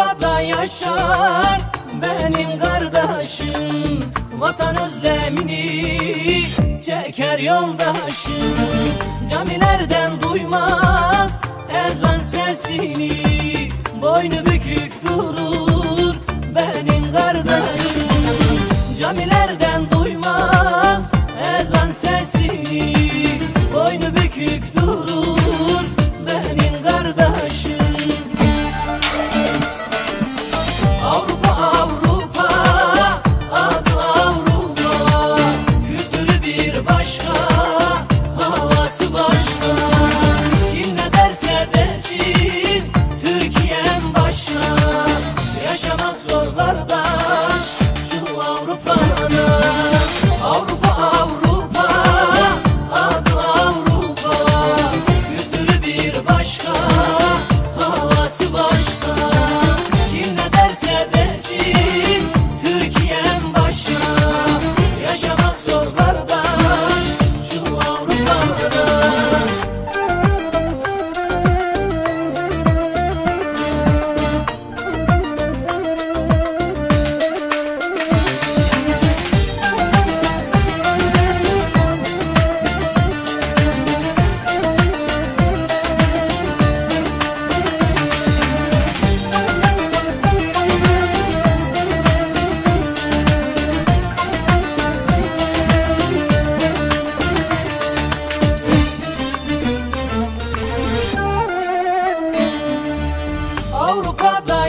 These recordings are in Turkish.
Urfa'da yaşar benim kardeşim. Vatan özlemini çeker yoldaşım. Camilerden duymaz ezan sesini. Boynu bükük durur benim kardeşim. Camilerden duymaz ezan sesini. Boynu bükük durur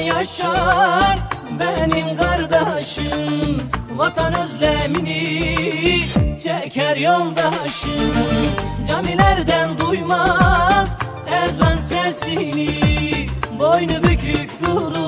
yaşar benim kardeşim. Vatan özlemini çeker yoldaşım. Camilerden duymaz ezan sesini. Boynu bükük durur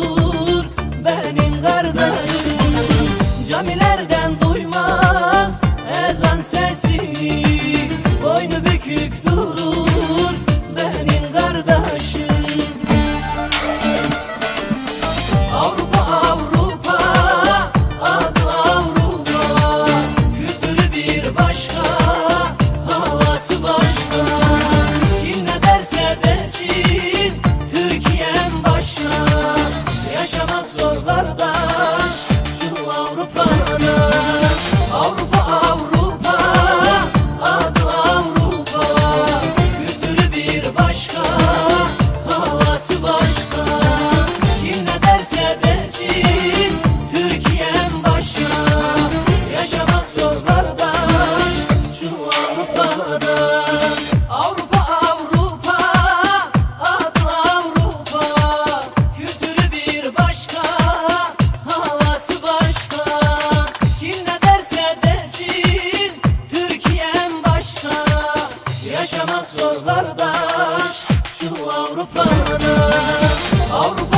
Yaşamak zor kardeş şu Avrupa'da Avrupa